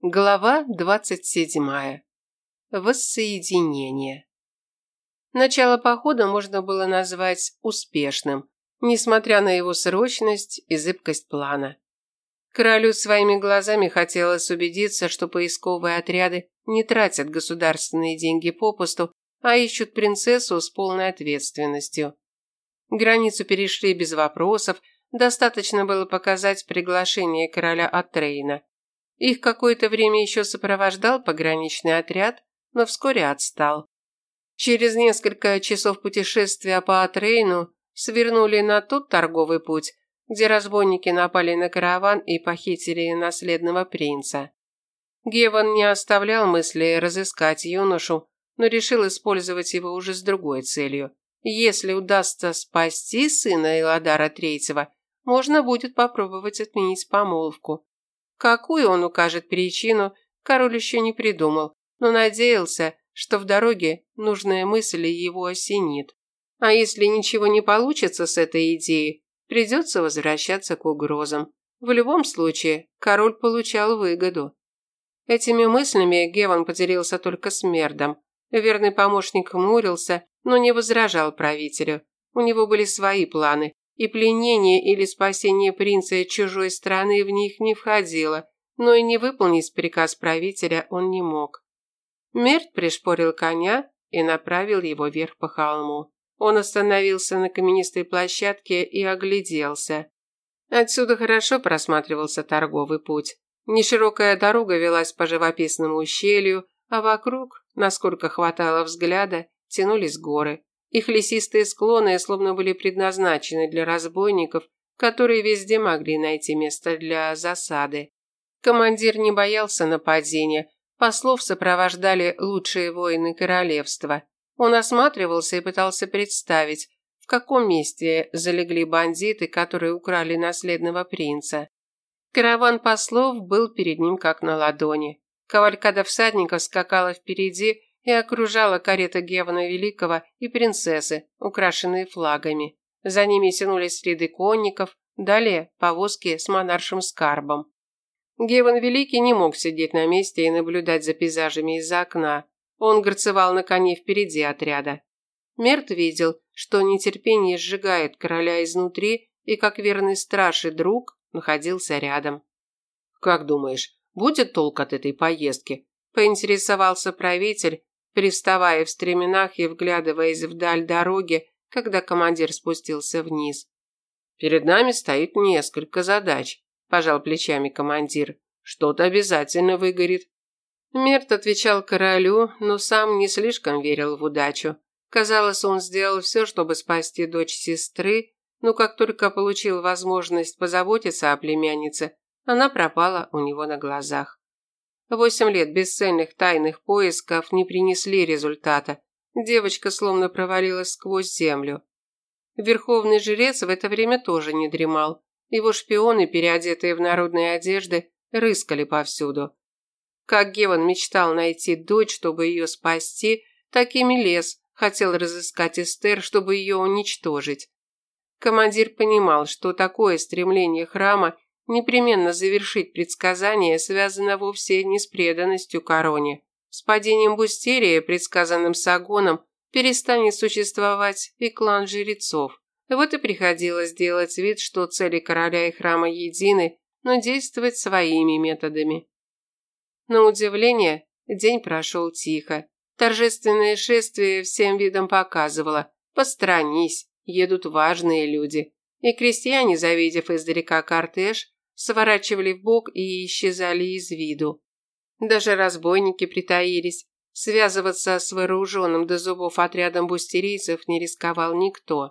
Глава двадцать седьмая. Воссоединение. Начало похода можно было назвать успешным, несмотря на его срочность и зыбкость плана. Королю своими глазами хотелось убедиться, что поисковые отряды не тратят государственные деньги попусту, а ищут принцессу с полной ответственностью. Границу перешли без вопросов, достаточно было показать приглашение короля от Трейна. Их какое-то время еще сопровождал пограничный отряд, но вскоре отстал. Через несколько часов путешествия по Атрейну свернули на тот торговый путь, где разбойники напали на караван и похитили наследного принца. Геван не оставлял мысли разыскать юношу, но решил использовать его уже с другой целью. Если удастся спасти сына Эладара Третьего, можно будет попробовать отменить помолвку. Какую он укажет причину, король еще не придумал, но надеялся, что в дороге нужная мысль его осенит. А если ничего не получится с этой идеей, придется возвращаться к угрозам. В любом случае, король получал выгоду. Этими мыслями Геван поделился только с Мердом. Верный помощник хмурился, но не возражал правителю. У него были свои планы, и пленение или спасение принца чужой страны в них не входило, но и не выполнить приказ правителя он не мог. Мерт пришпорил коня и направил его вверх по холму. Он остановился на каменистой площадке и огляделся. Отсюда хорошо просматривался торговый путь. Неширокая дорога велась по живописному ущелью, а вокруг, насколько хватало взгляда, тянулись горы. Их лесистые склоны словно были предназначены для разбойников, которые везде могли найти место для засады. Командир не боялся нападения, послов сопровождали лучшие воины королевства. Он осматривался и пытался представить, в каком месте залегли бандиты, которые украли наследного принца. Караван послов был перед ним как на ладони. Кавалькада всадников скакала впереди, и окружала карета Гевана Великого и принцессы, украшенные флагами. За ними тянулись ряды конников, далее повозки с монаршим скарбом. Геван Великий не мог сидеть на месте и наблюдать за пейзажами из-за окна. Он горцевал на коне впереди отряда. Мерт видел, что нетерпение сжигает короля изнутри и, как верный страж и друг, находился рядом. «Как думаешь, будет толк от этой поездки?» – поинтересовался правитель, привставая в стременах и вглядываясь вдаль дороги, когда командир спустился вниз. «Перед нами стоит несколько задач», – пожал плечами командир. «Что-то обязательно выгорит». Мерт отвечал королю, но сам не слишком верил в удачу. Казалось, он сделал все, чтобы спасти дочь сестры, но как только получил возможность позаботиться о племяннице, она пропала у него на глазах. Восемь лет бесцельных тайных поисков не принесли результата. Девочка словно провалилась сквозь землю. Верховный жрец в это время тоже не дремал. Его шпионы, переодетые в народные одежды, рыскали повсюду. Как Геван мечтал найти дочь, чтобы ее спасти, так и Мелес хотел разыскать Эстер, чтобы ее уничтожить. Командир понимал, что такое стремление храма непременно завершить предсказание связано вовсе не с преданностью короне. С падением Бустерия, предсказанным Сагоном, перестанет существовать и клан жрецов. Вот и приходилось делать вид, что цели короля и храма едины, но действовать своими методами. На удивление, день прошел тихо. Торжественное шествие всем видом показывало «Посторонись, едут важные люди». И крестьяне, завидев издалека кортеж, сворачивали в бок и исчезали из виду. Даже разбойники притаились. Связываться с вооруженным до зубов отрядом бустерийцев не рисковал никто.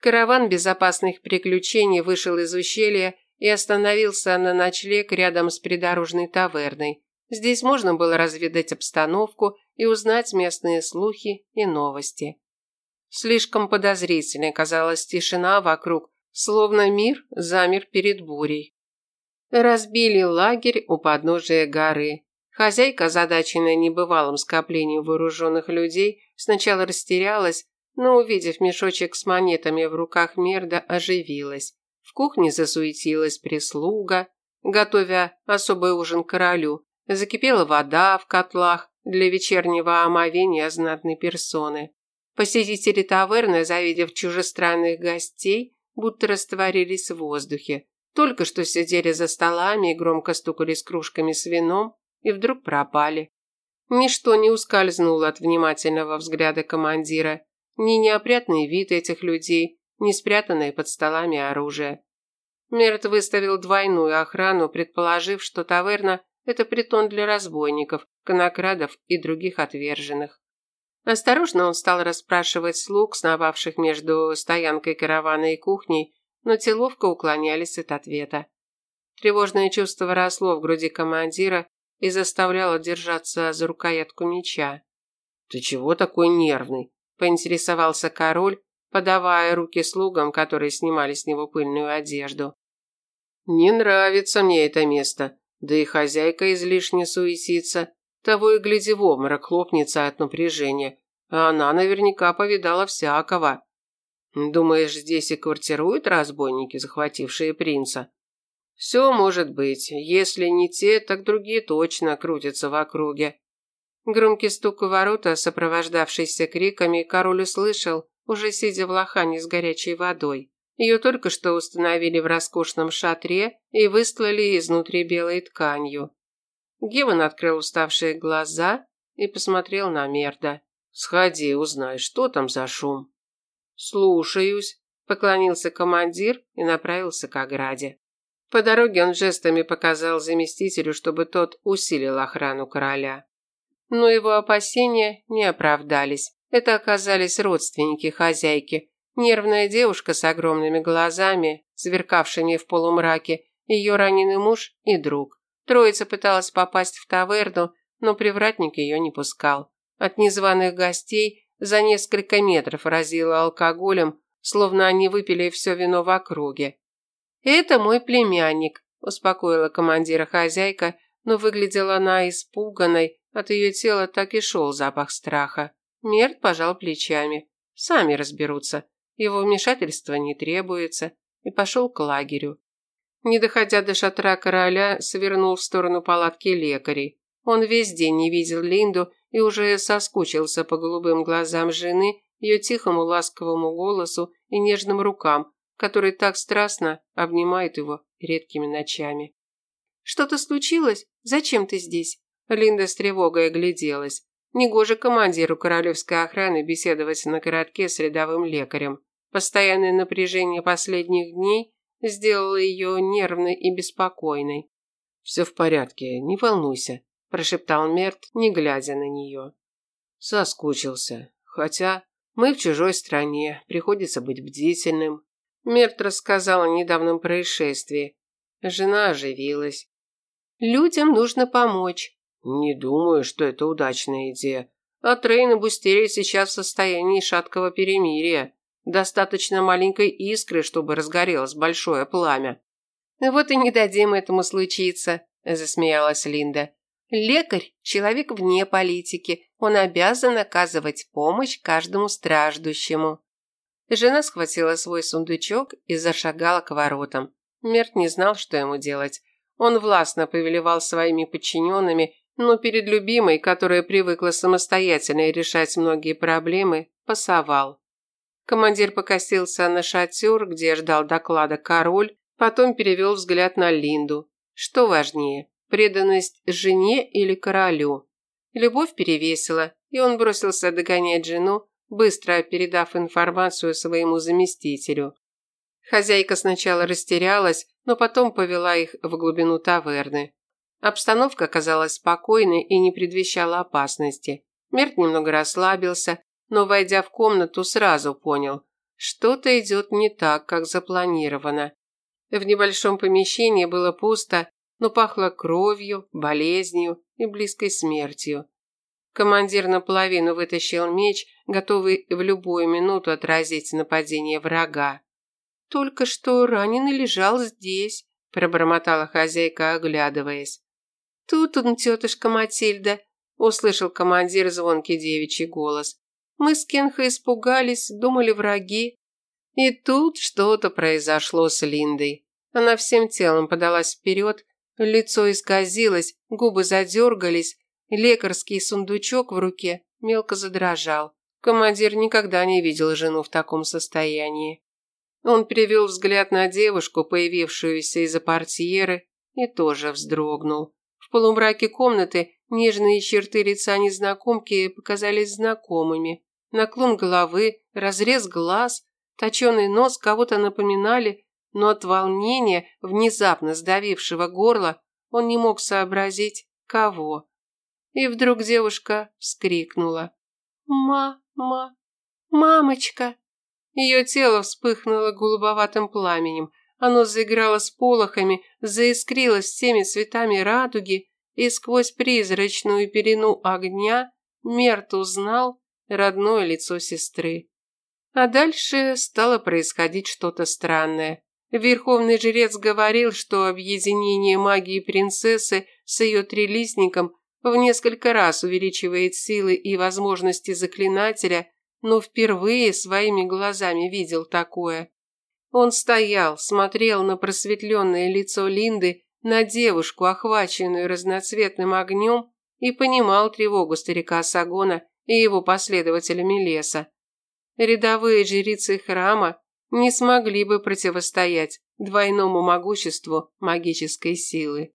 Караван безопасных приключений вышел из ущелья и остановился на ночлег рядом с придорожной таверной. Здесь можно было разведать обстановку и узнать местные слухи и новости. Слишком подозрительной казалась тишина вокруг, словно мир замер перед бурей разбили лагерь у подножия горы. Хозяйка, озадаченная небывалым скоплением вооруженных людей, сначала растерялась, но, увидев мешочек с монетами в руках Мерда, оживилась. В кухне засуетилась прислуга, готовя особый ужин королю, Закипела вода в котлах для вечернего омовения знатной персоны. Посетители таверны, завидев чужестранных гостей, будто растворились в воздухе. Только что сидели за столами и громко стукали с кружками с вином, и вдруг пропали. Ничто не ускользнуло от внимательного взгляда командира, ни неопрятный вид этих людей, ни спрятанное под столами оружие. Мерт выставил двойную охрану, предположив, что таверна – это притон для разбойников, конокрадов и других отверженных. Осторожно он стал расспрашивать слуг, сновавших между стоянкой каравана и кухней, но те ловко уклонялись от ответа. Тревожное чувство росло в груди командира и заставляло держаться за рукоятку меча. «Ты чего такой нервный?» – поинтересовался король, подавая руки слугам, которые снимали с него пыльную одежду. «Не нравится мне это место, да и хозяйка излишне суетится. Того и гляди в обморок хлопнется от напряжения, а она наверняка повидала всякого. Думаешь, здесь и квартируют разбойники, захватившие принца? Все может быть. Если не те, так другие точно крутятся в округе. Громкий стук у ворота, сопровождавшийся криками, король услышал, уже сидя в лохане с горячей водой. Ее только что установили в роскошном шатре и выстлали изнутри белой тканью. Геван открыл уставшие глаза и посмотрел на Мерда. «Сходи, узнай, что там за шум». «Слушаюсь», – поклонился командир и направился к ограде. По дороге он жестами показал заместителю, чтобы тот усилил охрану короля. Но его опасения не оправдались. Это оказались родственники хозяйки. Нервная девушка с огромными глазами, сверкавшими в полумраке, ее раненый муж и друг. Троица пыталась попасть в таверну, но привратник ее не пускал. От незваных гостей за несколько метров разило алкоголем, словно они выпили все вино в округе. «Это мой племянник», – успокоила командира хозяйка, но выглядела она испуганной, от ее тела так и шел запах страха. Мерт пожал плечами. Сами разберутся. Его вмешательства не требуется. И пошел к лагерю. Не доходя до шатра короля, свернул в сторону палатки лекарей. Он весь день не видел Линду и уже соскучился по голубым глазам жены, ее тихому ласковому голосу и нежным рукам, которые так страстно обнимают его редкими ночами. «Что-то случилось? Зачем ты здесь?» Линда с тревогой огляделась. Негоже командиру королевской охраны беседовать на коротке с рядовым лекарем. Постоянное напряжение последних дней сделало ее нервной и беспокойной. «Все в порядке, не волнуйся», – прошептал Мерт, не глядя на нее. Соскучился. Хотя мы в чужой стране, приходится быть бдительным. Мерт рассказал о недавнем происшествии. Жена оживилась. «Людям нужно помочь». «Не думаю, что это удачная идея. А Трейн и Бустерия сейчас в состоянии шаткого перемирия. Достаточно маленькой искры, чтобы разгорелось большое пламя. Вот и не дадим этому случиться, засмеялась Линда. Лекарь – человек вне политики. Он обязан оказывать помощь каждому страждущему. Жена схватила свой сундучок и зашагала к воротам. Мерт не знал, что ему делать. Он властно повелевал своими подчиненными, но перед любимой, которая привыкла самостоятельно решать многие проблемы, пасовал. Командир покосился на шатер, где ждал доклада король, потом перевел взгляд на Линду. Что важнее, преданность жене или королю? Любовь перевесила, и он бросился догонять жену, быстро передав информацию своему заместителю. Хозяйка сначала растерялась, но потом повела их в глубину таверны. Обстановка казалась спокойной и не предвещала опасности. Мерт немного расслабился, но, войдя в комнату, сразу понял, что-то идет не так, как запланировано. В небольшом помещении было пусто, но пахло кровью, болезнью и близкой смертью. Командир наполовину вытащил меч, готовый в любую минуту отразить нападение врага. «Только что раненый лежал здесь», – пробормотала хозяйка, оглядываясь. «Тут он, тетушка Матильда», – услышал командир звонкий девичий голос. Мы с Кенхо испугались, думали враги. И тут что-то произошло с Линдой. Она всем телом подалась вперед, Лицо исказилось, губы задергались, лекарский сундучок в руке мелко задрожал. Командир никогда не видел жену в таком состоянии. Он перевел взгляд на девушку, появившуюся из-за портьеры, и тоже вздрогнул. В полумраке комнаты нежные черты лица незнакомки показались знакомыми. Наклон головы, разрез глаз, точеный нос кого-то напоминали, но от волнения, внезапно сдавившего горло, он не мог сообразить, кого. И вдруг девушка вскрикнула. «Мама! Мамочка!» Ее тело вспыхнуло голубоватым пламенем. Оно заиграло с полохами, заискрилось всеми цветами радуги, и сквозь призрачную пелену огня Мерт узнал родное лицо сестры. А дальше стало происходить что-то странное. Верховный жрец говорил, что объединение магии принцессы с ее трилистником в несколько раз увеличивает силы и возможности заклинателя, но впервые своими глазами видел такое. Он стоял, смотрел на просветленное лицо Линды, на девушку, охваченную разноцветным огнем, и понимал тревогу старика Сагона и его последователями леса. Рядовые жрицы храма не смогли бы противостоять двойному могуществу магической силы.